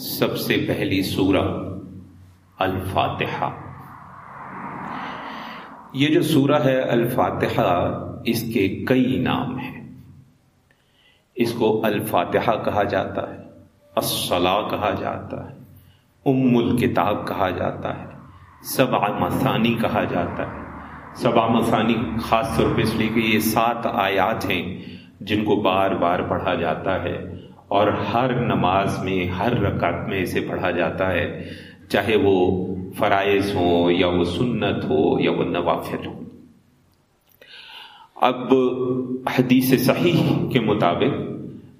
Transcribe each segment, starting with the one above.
سب سے پہلی سورہ الفاتحہ۔ یہ جو سورہ ہے الفاتحہ، اس کے کئی نام ہیں۔ اس کو الفاتحہ کہا جاتا ہے الصلاح کہا جاتا ہے، ام الکتاب کہا جاتا ہے، سبع مثانی کہا جاتا ہے۔ سبع مثانی خاص طور پہ اس لیے کہ یہ سات آیات ہیں جن کو بار بار پڑھا جاتا ہے۔ اور ہر نماز میں، ہر رکعت میں اسے پڑھا جاتا ہے، چاہے وہ فرائض ہوں یا وہ سنت ہو یا وہ نوافل ہو۔ اب حدیث صحیح کے مطابق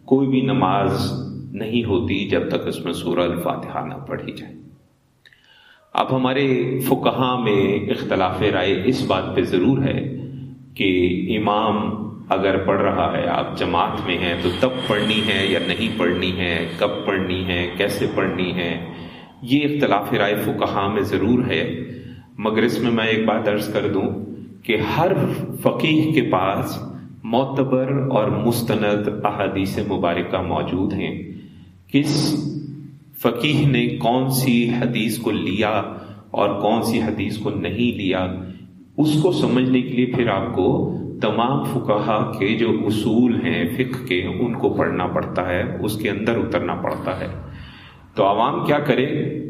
کوئی بھی نماز نہیں ہوتی جب تک اس میں سورہ الفاتحہ نہ پڑھی جائے۔ اب ہمارے فکہ میں اختلاف رائے اس بات پہ ضرور ہے کہ امام اگر پڑھ رہا ہے، آپ جماعت میں ہیں تو تب پڑھنی ہے یا نہیں پڑھنی ہے، کب پڑھنی ہے، کیسے پڑھنی ہے؟ یہ اختلاف رائے فقہا میں ضرور ہے۔ مگر اس میں میں ایک بات عرض کر دوں کہ ہر فقیح کے پاس معتبر اور مستند احادیث مبارکہ موجود ہیں۔ کس فقیح نے کون سی حدیث کو لیا اور کون سی حدیث کو نہیں لیا، اس کو سمجھنے کے لیے پھر آپ کو تمام فکہ کے جو اصول ہیں فقہ کے، ان کو پڑھنا پڑتا ہے، اس کے اندر اترنا پڑتا ہے۔ تو عوام کیا کرے؟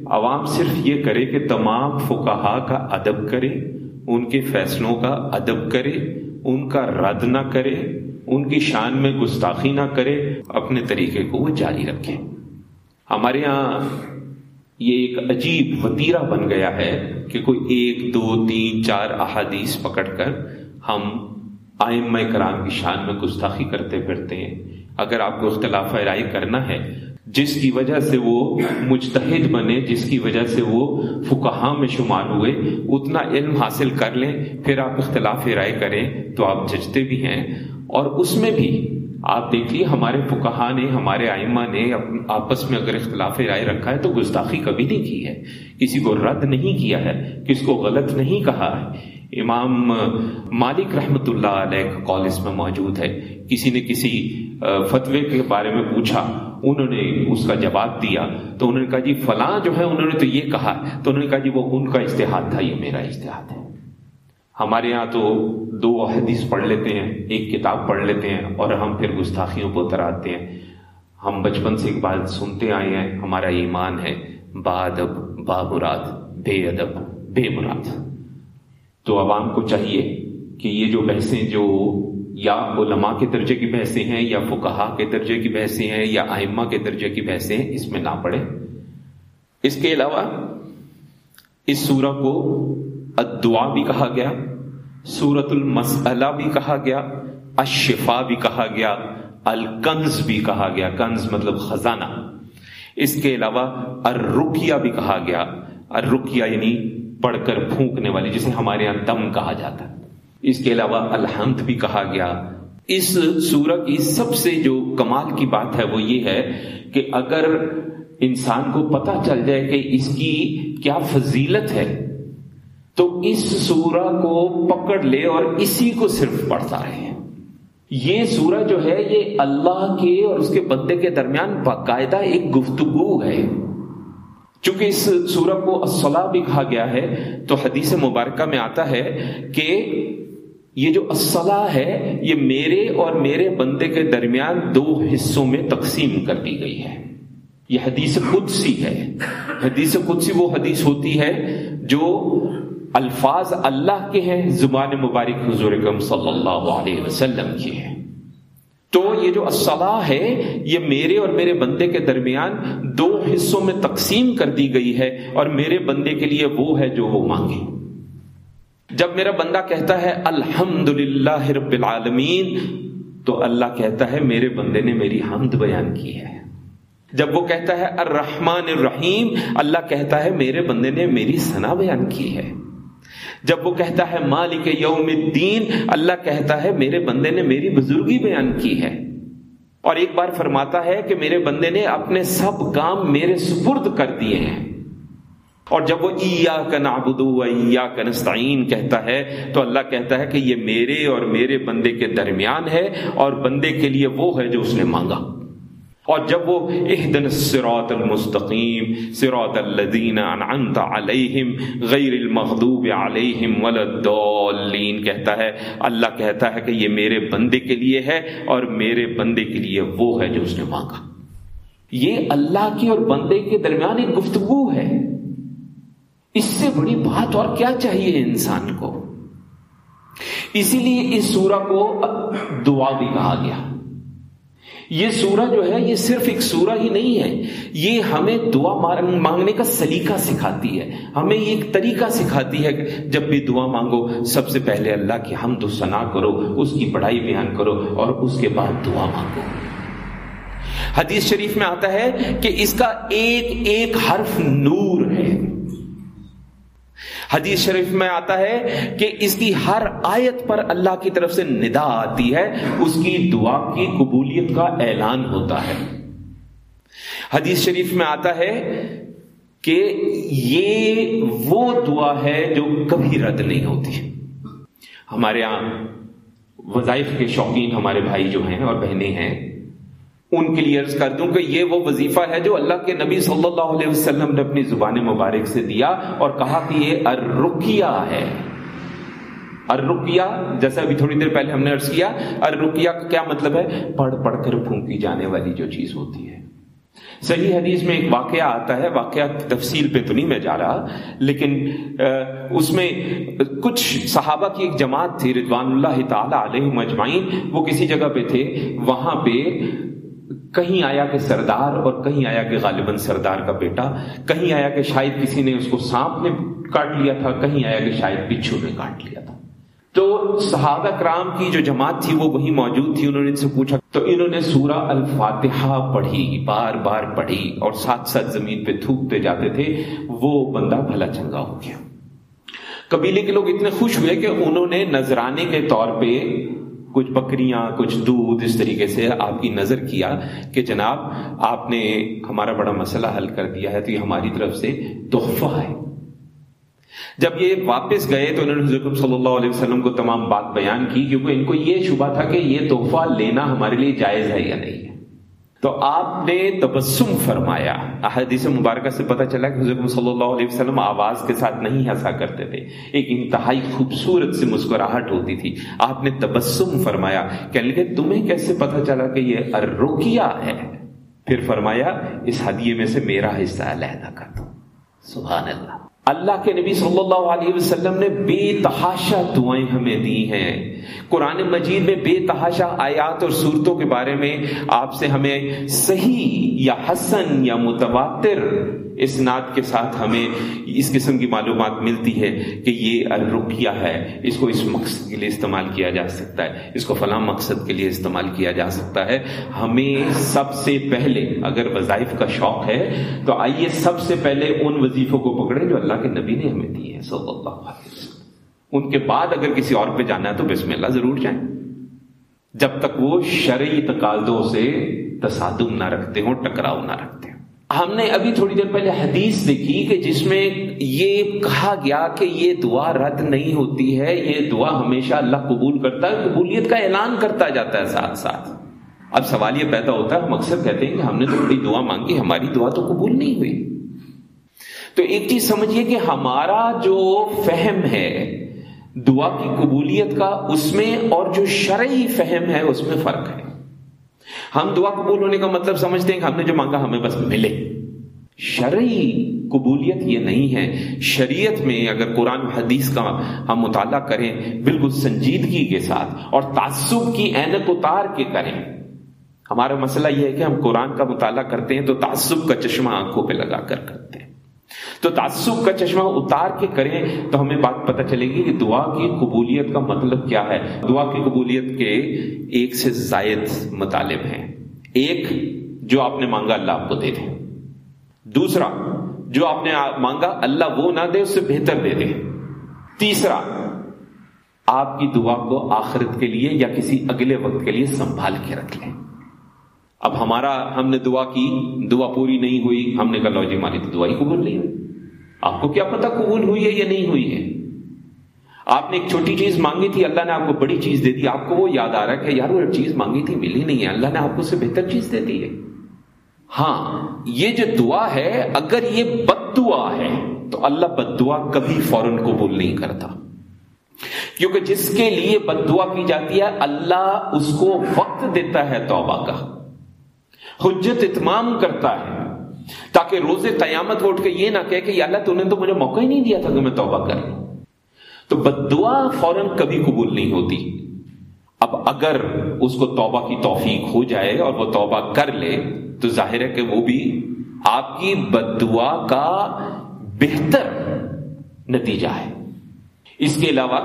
عوام صرف یہ کرے کہ تمام فکہ کا ادب کرے، ان کے فیصلوں کا ادب کرے، ان کا رد نہ کرے، ان کی شان میں گستاخی نہ کرے، اپنے طریقے کو وہ جاری رکھے۔ ہمارے ہاں یہ ایک عجیب وطیرہ بن گیا ہے کہ کوئی ایک، دو، تین، چار احادیث پکڑ کر ہم آئمہ کرام کی شان میں گستاخی کرتے پھرتے ہیں۔ اگر آپ کو اختلاف رائے کرنا ہے، جس کی وجہ سے وہ مجتہد بنے، جس کی وجہ سے وہ فکہ میں شمار ہوئے، اتنا علم حاصل کر لیں، پھر آپ اختلاف رائے کریں تو آپ ججتے بھی ہیں۔ اور اس میں بھی آپ دیکھیے ہمارے فکہ نے، ہمارے آئمہ نے آپس میں اگر اختلاف رائے رکھا ہے تو گستاخی کبھی نہیں کی ہے۔ کسی کو رد نہیں کیا ہے، کس کو غلط نہیں کہا ہے۔ امام مالک رحمۃ اللہ علیہ کا کال اس میں موجود ہے۔ کسی نے کسی فتوے کے بارے میں پوچھا، انہوں نے اس کا جواب دیا۔ تو انہوں نے کہا جی فلاں جو ہے، انہوں نے تو یہ کہا۔ تو انہوں نے کہا جی وہ ان کا اشتہاد تھا، یہ میرا اشتہاد ہے۔ ہمارے یہاں تو دو حدیث پڑھ لیتے ہیں، ایک کتاب پڑھ لیتے ہیں اور ہم پھر گستاخیوں کو اتر آتے ہیں۔ ہم بچپن سے ایک بات سنتے آئے ہیں، ہمارا ایمان ہے با ادب با مراد بے ادب، بے مراد۔ تو عوام کو چاہیے کہ یہ جو بحثیں جو یا علماء کے درجے کی بحثیں ہیں یا فکہ کے درجے کی بحثیں ہیں یا آئمہ کے درجے کی بحثیں ہیں، اس میں نہ پڑے اس کے علاوہ اس سورہ کو ادعا بھی کہا گیا سورت المسئلہ بھی کہا گیا اشفا بھی کہا گیا، الکنز بھی کہا گیا۔ کنز مطلب خزانہ۔ اس کے علاوہ الرقیہ بھی کہا گیا۔ الرقیہ یعنی پڑھ کر پھونکنے والی، جسے ہمارے یہاں دم کہا جاتا ہے۔ اس کے علاوہ الحمد بھی کہا گیا۔ اس سورہ کی سب سے جو کمال کی بات ہے وہ یہ ہے کہ اگر انسان کو پتا چل جائے کہ اس کی کیا فضیلت ہے، تو اس سورہ کو پکڑ لے اور اسی کو صرف پڑھتا رہے۔ یہ سورہ جو ہے، یہ اللہ کے اور اس کے بندے کے درمیان باقاعدہ ایک گفتگو ہے۔ چونکہ اس سورہ کو الصلاح بھی کہا گیا ہے، تو حدیث مبارکہ میں آتا ہے کہ یہ جو الصلاح ہے، یہ میرے اور میرے بندے کے درمیان دو حصوں میں تقسیم کر دی گئی ہے۔ یہ حدیث قدسی ہے۔ حدیث قدسی وہ حدیث ہوتی ہے جو الفاظ اللہ کے ہیں، زبان مبارک حضور صلی اللہ علیہ وسلم کے ہیں تو یہ جو الصلاح ہے، یہ میرے اور میرے بندے کے درمیان دو حصوں میں تقسیم کر دی گئی ہے اور میرے بندے کے لیے وہ ہے جو وہ مانگے۔ جب میرا بندہ کہتا ہے الحمد رب العالمین، تو اللہ کہتا ہے میرے بندے نے میری حمد بیان کی ہے۔ جب وہ کہتا ہے الرحمن الرحیم، اللہ کہتا ہے میرے بندے نے میری سنا بیان کی ہے۔ جب وہ کہتا ہے مالک یوم الدین، اللہ کہتا ہے میرے بندے نے میری بزرگی بیان کی ہے۔ اور ایک بار فرماتا ہے کہ میرے بندے نے اپنے سب کام میرے سپرد کر دیے ہیں۔ اور جب وہ ایا کا نابدو ایا کا نستعین کہتا ہے، تو اللہ کہتا ہے کہ یہ میرے اور میرے بندے کے درمیان ہے اور بندے کے لیے وہ ہے جو اس نے مانگا۔ اور جب وہ اہدن سراط المستقیم سراط الذین انعمت علیہم غیر المغضوب علیہم ولدالین کہتا ہے، اللہ کہتا ہے کہ یہ میرے بندے کے لیے ہے اور میرے بندے کے لیے وہ ہے جو اس نے مانگا۔ یہ اللہ کی اور بندے کے درمیان ایک گفتگو ہے۔ اس سے بڑی بات اور کیا چاہیے انسان کو؟ اسی لیے اس سورہ کو دعا بھی کہا گیا۔ یہ سورہ جو ہے، یہ صرف ایک سورہ ہی نہیں ہے۔ یہ ہمیں دعا مانگنے کا سلیقہ سکھاتی ہے۔ ہمیں یہ ایک طریقہ سکھاتی ہے جب بھی دعا مانگو، سب سے پہلے اللہ کی ہم تو سنا کرو، اس کی پڑھائی بیان کرو اور اس کے بعد دعا مانگو۔ حدیث شریف میں آتا ہے کہ اس کا ایک ایک حرف نور حدیث شریف میں آتا ہے کہ اس کی ہر آیت پر اللہ کی طرف سے ندا آتی ہے، اس کی دعا کی قبولیت کا اعلان ہوتا ہے۔ حدیث شریف میں آتا ہے کہ یہ وہ دعا ہے جو کبھی رد نہیں ہوتی۔ ہمارے یہاں وظائف کے شوقین ہمارے بھائی جو ہیں اور بہنیں ہیں ان کے لیے عرض کر دوں کہ یہ وہ وظیفہ ہے جو اللہ کے نبی صلی اللہ علیہ وسلم نے اپنی زبان مبارک سے دیا اور کہا کہ یہ اررکیہ ہے۔ اررکیہ جیسا ابھی تھوڑی دیر پہلے ہم نے عرض کیا اررکیہ کا کیا مطلب ہے؟ پڑھ پڑھ کر پھونکی جانے والی جو چیز ہوتی ہے۔ صحیح حدیث میں ایک واقعہ آتا ہے، واقعہ تفصیل پہ تو نہیں میں جا رہا، لیکن اس میں کچھ صحابہ کی ایک جماعت تھی، رضوان اللہ تعالی علیہ مجمعین وہ کسی جگہ پہ تھے، وہاں پہ کہیں آیا کہ سردار اور کہیں آیا کہ غالباً سردار کا بیٹا، کہیں آیا کہ شاید کسی نے اس کو سانپ نے کاٹ لیا تھا، کہیں آیا کہ شاید بچھو نے کاٹ لیا تھا۔ تو صحابہ کرام کی جو جماعت تھی وہ وہی موجود تھی، انہوں نے ان سے پوچھا۔ تو انہوں نے سورہ الفاتحہ پڑھی، بار بار پڑھی اور ساتھ ساتھ زمین پہ تھوکتے جاتے تھے۔ وہ بندہ بھلا چنگا ہو گیا۔ قبیلے کے لوگ اتنے خوش ہوئے کہ انہوں نے نذرانے کے طور پہ کچھ بکریاں، کچھ دودھ اس طریقے سے آپ کی نظر کیا کہ جناب آپ نے ہمارا بڑا مسئلہ حل کر دیا ہے، تو یہ ہماری طرف سے تحفہ ہے۔ جب یہ واپس گئے تو انہوں نے حضرت صلی اللہ علیہ وسلم کو تمام بات بیان کی، کیونکہ ان کو یہ شبہ تھا کہ یہ تحفہ لینا ہمارے لیے جائز ہے یا نہیں ہے۔ تو آپ نے تبسم فرمایا۔ احادیث مبارکہ سے پتہ چلا کہ حضرت صلی اللہ علیہ وسلم آواز کے ساتھ نہیں ہنسا کرتے تھے۔ ایک انتہائی خوبصورت سے مسکراہٹ ہوتی تھی۔ آپ نے تبسم فرمایا کہنے لگے تمہیں کیسے پتہ چلا کہ یہ ارکیا ہے؟ پھر فرمایا، اس ہدیے میں سے میرا حصہ علیحدہ کر دو۔ سبحان اللہ۔ اللہ کے نبی صلی اللہ علیہ وسلم نے بے تحاشا دعائیں ہمیں دی ہیں۔ قرآن مجید میں بے تحاشا آیات اور صورتوں کے بارے میں آپ سے ہمیں صحیح یا حسن یا متواتر اس نعت کے ساتھ ہمیں اس قسم کی معلومات ملتی ہے کہ یہ الرقیہ ہے۔ اس کو اس مقصد کے لیے استعمال کیا جا سکتا ہے۔ اس کو فلاں مقصد کے لیے استعمال کیا جا سکتا ہے۔ ہمیں سب سے پہلے اگر وظائف کا شوق ہے تو آئیے سب سے پہلے ان وظیفوں کو پکڑے جو اللہ کے نبی نے ہمیں دی ہے صلی اللہ علیہ وسلم۔ ان کے بعد اگر کسی اور پہ جانا ہے تو بسم اللہ ضرور جائیں۔ جب تک وہ شرعی تقاضوں سے تصادم نہ رکھتے ہوں، ٹکراؤ نہ رکھتے ہوں۔ ہم نے ابھی تھوڑی دیر پہلے حدیث دیکھی کہ جس میں یہ کہا گیا کہ یہ دعا رد نہیں ہوتی ہے، یہ دعا ہمیشہ اللہ قبول کرتا ہے، قبولیت کا اعلان کرتا جاتا ہے ساتھ ساتھ۔ اب سوال یہ پیدا ہوتا ہے، ہم اکثر کہتے ہیں کہ ہم نے تو بڑی دعا مانگی، ہماری دعا تو قبول نہیں ہوئی۔ تو ایک چیز سمجھیے کہ ہمارا جو فہم ہے دعا کی قبولیت کا اس میں اور جو شرعی فہم ہے اس میں فرق ہے۔ ہم دعا قبول ہونے کا مطلب سمجھتے ہیں کہ ہم نے جو مانگا ہمیں بس ملے۔ شرعی قبولیت یہ نہیں ہے۔ شریعت میں اگر قرآن حدیث کا ہم مطالعہ کریں بالکل سنجیدگی کے ساتھ اور تعصب کی اینک اتار کے کریں۔ ہمارا مسئلہ یہ ہے کہ ہم قرآن کا مطالعہ کرتے ہیں تو تعصب کا چشمہ آنکھوں پہ لگا کر۔ کرتے ہیں تو تعصب کا چشمہ اتار کے کریں تو ہمیں بات پتہ چلے گی کہ دعا کی قبولیت کا مطلب کیا ہے۔ دعا کی قبولیت کے ایک سے زائد مطالب ہیں۔ ایک جو آپ نے مانگا اللہ آپ کو دے دے دوسرا جو آپ نے مانگا اللہ وہ نہ دے، اس سے بہتر دے دے تیسرا، آپ کی دعا کو آخرت کے لیے یا کسی اگلے وقت کے لیے سنبھال کے رکھ لیں۔ اب ہمارا، ہم نے دعا کی، دعا پوری نہیں ہوئی، ہم نے کہا لو جی ہماری تو دعا ہی قبول نہیں ہوئی۔ آپ کو کیا پتا قبول ہوئی ہے یا نہیں ہوئی ہے؟ آپ نے ایک چھوٹی چیز مانگی تھی، اللہ نے آپ کو بڑی چیز دے دی، آپ کو وہ یاد آ رہا ہے کہ یار وہ چیز مانگی تھی، ملی نہیں ہے، اللہ نے آپ کو سے بہتر چیز دے دی ہے۔ ہاں یہ جو دعا ہے، اگر یہ بد دعا ہے، تو اللہ بد دعا کبھی فوراً قبول نہیں کرتا۔ کیونکہ جس کے لیے بد دعا کی جاتی ہے، اللہ اس کو وقت دیتا ہے توبہ کا، حجت اتمام کرتا ہے۔ تاکہ روز قیامت اٹھ کے یہ نہ کہے کہ اللہ تو نے تو مجھے موقع ہی نہیں دیا تھا کہ میں توبہ کر تو بد دعا فوراً کبھی قبول نہیں ہوتی۔ اب اگر اس کو توبہ کی توفیق ہو جائے اور وہ توبہ کر لے، تو ظاہر ہے کہ وہ بھی آپ کی بد دعا کا بہتر نتیجہ ہے۔ اس کے علاوہ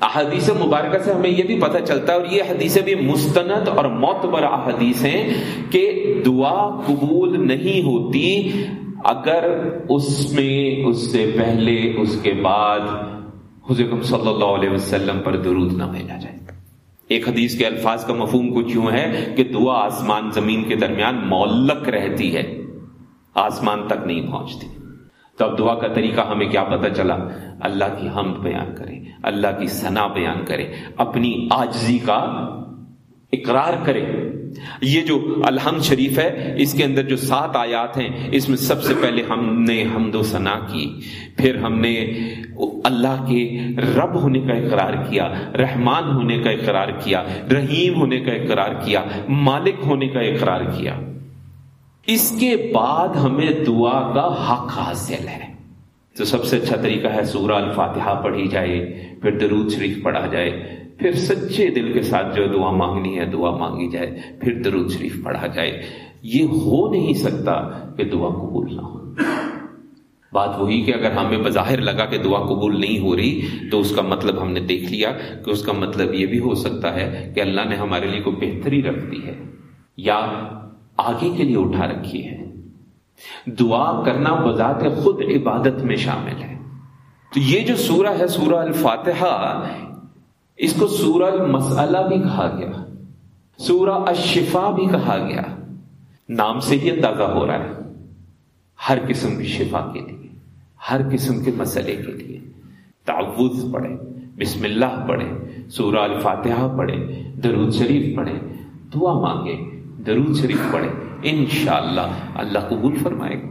احادیث مبارکہ سے ہمیں یہ بھی پتہ چلتا ہے اور یہ حدیثیں بھی مستند اور معتبر احادیث ہیں کہ دعا قبول نہیں ہوتی اگر اس میں اس سے پہلے اس کے بعد حضرت صلی اللہ علیہ وسلم پر درود نہ بھیجا جائے۔ ایک حدیث کے الفاظ کا مفہوم کچھ یوں ہے کہ دعا آسمان زمین کے درمیان مولک رہتی ہے، آسمان تک نہیں پہنچتی۔ تو اب دعا کا طریقہ ہمیں کیا پتہ چلا؟ اللہ کی حمد بیان کرے، اللہ کی ثنا بیان کرے، اپنی آجزی کا اقرار کرے۔ یہ جو الحمد شریف ہے، اس کے اندر جو سات آیات ہیں، اس میں سب سے پہلے ہم نے حمد و ثنا کی، پھر ہم نے اللہ کے رب ہونے کا اقرار کیا، رحمان ہونے کا اقرار کیا، رحیم ہونے کا اقرار کیا، مالک ہونے کا اقرار کیا۔ اس کے بعد ہمیں دعا کا حق حاصل ہے۔ تو سب سے اچھا طریقہ ہے، سورہ الفاتحہ پڑھی جائے، پھر درود شریف پڑھا جائے، پھر سچے دل کے ساتھ جو دعا مانگنی ہے، دعا مانگی جائے، پھر درود شریف پڑھا جائے۔ یہ ہو نہیں سکتا کہ دعا قبول نہ ہو۔ بات وہی کہ اگر ہمیں بظاہر لگا کہ دعا قبول نہیں ہو رہی، تو اس کا مطلب ہم نے دیکھ لیا کہ اس کا مطلب یہ بھی ہو سکتا ہے کہ اللہ نے ہمارے لیے کوئی بہتری رکھ دی ہے۔ یا آگے کے لیے اٹھا رکھی ہے۔ دعا کرنا بذات خود عبادت میں شامل ہے۔ تو یہ جو سورہ ہے، سورہ الفاتحہ، اس کو سورہ المسئلہ بھی کہا گیا۔ سورہ الشفا بھی کہا گیا۔ نام سے ہی اندازہ ہو رہا ہے۔ ہر قسم کی شفا کے لیے، ہر قسم کے مسئلے کے لیے۔ تعوض پڑھے بسم اللہ پڑھے سورہ الفاتحہ پڑھے درود شریف پڑھے دعا مانگے درود شریف پڑھے انشاءاللہ، اللہ قبول فرمائے۔ گا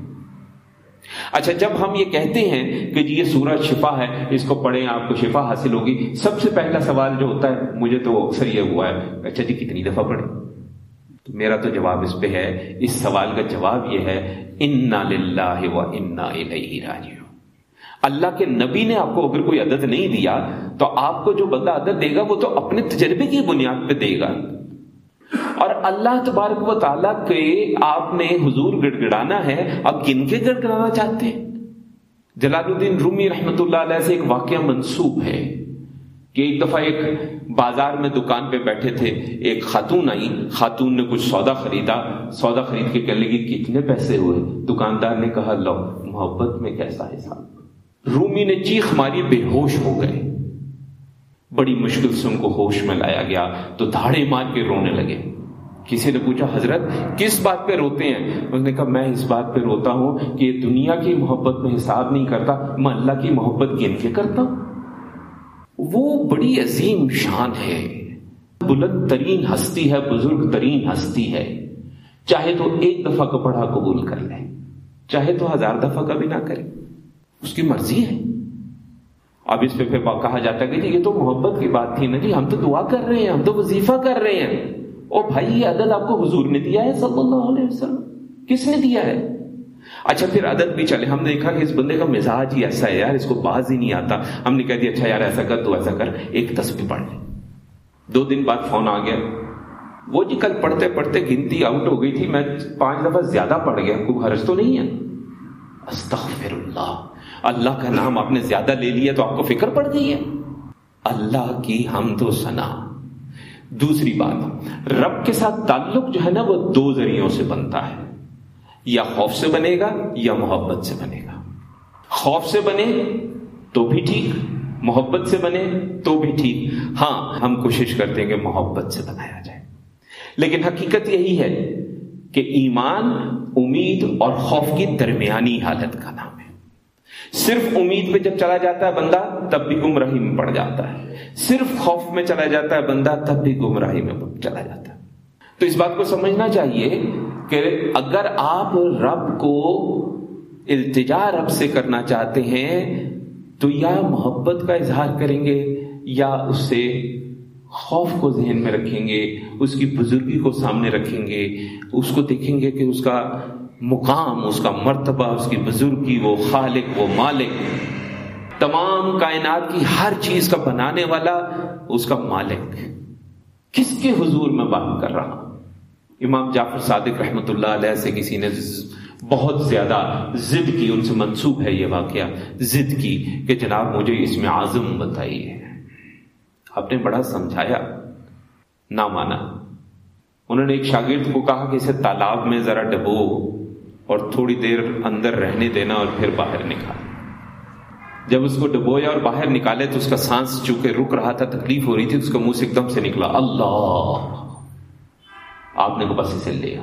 اچھا جب ہم یہ کہتے ہیں کہ جی یہ سورج شفا ہے، اس کو پڑھیں، آپ کو شفا حاصل ہوگی، سب سے پہلا سوال جو ہوتا ہے، مجھے تو اکثر یہ ہوا ہے اچھا جی کتنی دفعہ پڑھیں؟ تو میرا تو جواب اس پہ ہے۔ اس سوال کا جواب یہ ہے، انا للہ و انا الیہ راجعون۔ اللہ کے نبی نے آپ کو اگر کوئی عدد نہیں دیا، تو آپ کو جو بندہ عدد دے گا، وہ تو اپنے تجربے کی بنیاد پہ دے گا۔ اور اللہ تبارک و تعالیٰ کے آپ نے حضور گڑ گڑانا ہے اب کن کے گڑ گڑانا چاہتے ہیں؟ جلال الدین رومی رحمت اللہ علیہ سے ایک واقعہ منسوب ہے کہ ایک دفعہ ایک بازار میں دکان پہ بیٹھے تھے، ایک خاتون آئی، خاتون نے کچھ سودا خریدا، سودا خرید کے کہنے لگی، کتنے پیسے ہوئے؟ دکاندار نے کہا، لو، محبت میں کیسا حساب؟ رومی نے چیخ ماری، بے ہوش ہو گئے۔ بڑی مشکل سے ان کو ہوش میں لایا گیا، تو دھاڑے مار کے رونے لگے۔ کسی نے پوچھا، حضرت، کس بات پہ روتے ہیں؟ اس نے کہا، میں اس بات پہ روتا ہوں کہ یہ دنیا کی محبت میں حساب نہیں کرتا، میں اللہ کی محبت گن کے کرتا ہوں۔ وہ بڑی عظیم شان ہے۔ بلند ترین ہستی ہے بزرگ ترین ہستی ہے۔ چاہے تو ایک دفعہ کا پڑھا قبول کر لے، چاہے تو ہزار دفعہ کا نہ کرے۔ اس کی مرضی ہے۔ اب اس پہ پھر کہا جاتا ہے کہ جی یہ تو محبت کی بات تھی نا جی ہم تو دعا کر رہے ہیں، ہم تو وظیفہ کر رہے ہیں۔ او بھائی، یہ عدد آپ کو حضور نے دیا ہے صلی اللہ علیہ وسلم۔ کس نے دیا ہے؟ اچھا پھر عدد بھی چلے۔ ہم نے دیکھا کہ اس بندے کا مزاج ہی ایسا ہے یار، اس کو باز ہی نہیں آتا۔ ہم نے کہہ دیا اچھا یار، ایسا کر تو، ایسا کر۔ ایک تصویر پڑھ لے۔ دو دن بعد فون آ گیا۔ وہ جی کل پڑھتے پڑھتے گنتی آؤٹ ہو گئی تھی۔ میں پانچ دفعہ زیادہ پڑھ گیا۔ کوئی حرج تو نہیں ہے؟ استغفر اللہ اللہ کا نام آپ نے زیادہ لے لیا تو آپ کو فکر پڑ گئی ہے؟ اللہ کی حمد و ثنا دوسری بات، رب کے ساتھ تعلق جو ہے نا وہ دو ذریعوں سے بنتا ہے، یا خوف سے بنے گا یا محبت سے بنے گا۔ خوف سے بنے تو بھی ٹھیک، محبت سے بنے تو بھی ٹھیک۔ ہاں ہم کوشش کرتے ہیں کہ محبت سے بنایا جائے۔ لیکن حقیقت یہی ہے کہ ایمان، امید اور خوف کی درمیانی حالت کا نام۔ ہے صرف امید پہ جب چلا جاتا ہے بندہ، تب بھی گمراہی میں پڑ جاتا ہے۔ صرف خوف میں چلا جاتا ہے بندہ، تب بھی گمراہی میں چلا جاتا ہے۔ تو اس بات کو سمجھنا چاہیے کہ اگر آپ رب کو التجا رب سے کرنا چاہتے ہیں، تو یا محبت کا اظہار کریں گے، یا اس سے خوف کو ذہن میں رکھیں گے، اس کی بزرگی کو سامنے رکھیں گے، اس کو دیکھیں گے کہ اس کا مقام، اس کا مرتبہ، اس کی بزرگی، وہ خالق، وہ مالک۔ تمام کائنات کی ہر چیز کا بنانے والا اس کا مالک کس کے حضور میں بات کر رہا ہوں؟ امام جعفر صادق رحمۃ اللہ علیہ سے کسی نے بہت زیادہ ضد کی، ان سے منسوب ہے یہ واقعہ۔ ضد کی کہ جناب مجھے اس میں آزم بتائیے۔ آپ نے بڑا سمجھایا، نہ مانا۔ انہوں نے ایک شاگرد کو کہا کہ اسے تالاب میں ذرا ڈبو۔ اور تھوڑی دیر اندر رہنے دینا اور پھر باہر نکال۔ جب اس کو ڈبویا اور باہر نکالے تو اس کا سانس چونکہ رک رہا تھا، تکلیف ہو رہی تھی، اس کا منہ سے ایک دم سے نکلا۔ اللہ! آپ نے بس اسے لیا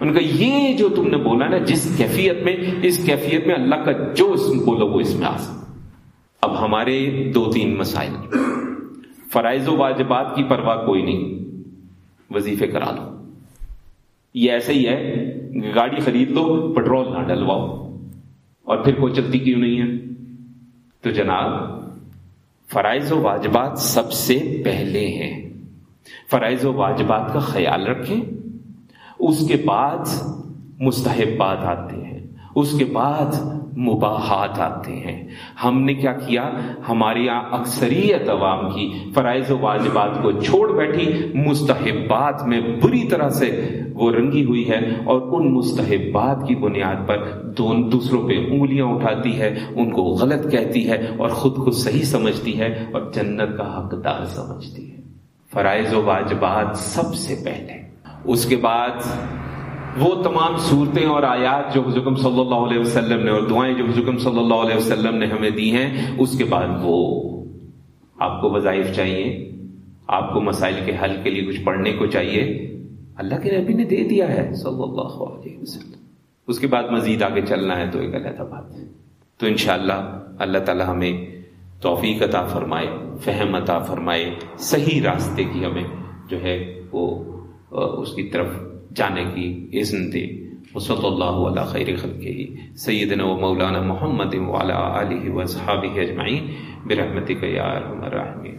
ان کا یہ جو تم نے بولا نا، جس کیفیت میں، اس کیفیت میں اللہ کا جو اسم بولو وہ اس میں آ اب ہمارے دو تین مسائل۔ فرائض و واجبات کی پرواہ کوئی نہیں۔ وظیفے کرا لو۔ یہ ایسے ہی ہے گاڑی خرید لو پٹرول نہ ڈلواؤ۔ اور پھر کوئی چلتی کیوں نہیں ہے؟ تو جناب، فرائض و واجبات سب سے پہلے ہیں۔ فرائض و واجبات کا خیال رکھیں، اس کے بعد مستحبات آتے ہیں۔ اس کے بعد مباحات آتے ہیں۔ ہم نے کیا کیا؟ ہماری یہاں اکثریت عوام کی فرائض و واجبات کو چھوڑ بیٹھی، مستحبات میں بری طرح سے وہ رنگی ہوئی ہے اور ان مستحبات کی بنیاد پر دون دوسروں پہ انگلیاں اٹھاتی ہے، ان کو غلط کہتی ہے اور خود کو صحیح سمجھتی ہے اور جنت کا حقدار سمجھتی ہے۔ فرائض و واجبات سب سے پہلے۔ اس کے بعد وہ تمام صورتیں اور آیات جو حضرکم صلی اللہ علیہ وسلم نے اور دعائیں جو حضرکم صلی اللہ علیہ وسلم نے ہمیں دی ہیں، اس کے بعد وہ آپ کو وظائف چاہیے، آپ کو مسائل کے حل کے لیے کچھ پڑھنے کو چاہیے۔ اللہ کے نبی نے دے دیا ہے صلی اللہ علیہ وسلم۔ اس کے بعد مزید آگے چلنا ہے تو ایک علیحدہ بات۔ ہے تو انشاءاللہ اللہ تعالی ہمیں توفیق عطا فرمائے، فہم عطا فرمائے، صحیح راستے کی ہمیں جو ہے وہ اس کی طرف جانے کی اذن دے وصلی اللہ علیہ خیر خلقہ، سیدنا و مولانا محمد وعلا آلہ و اصحابہ اجمعین، برحمتک یا ارحم الراحمین۔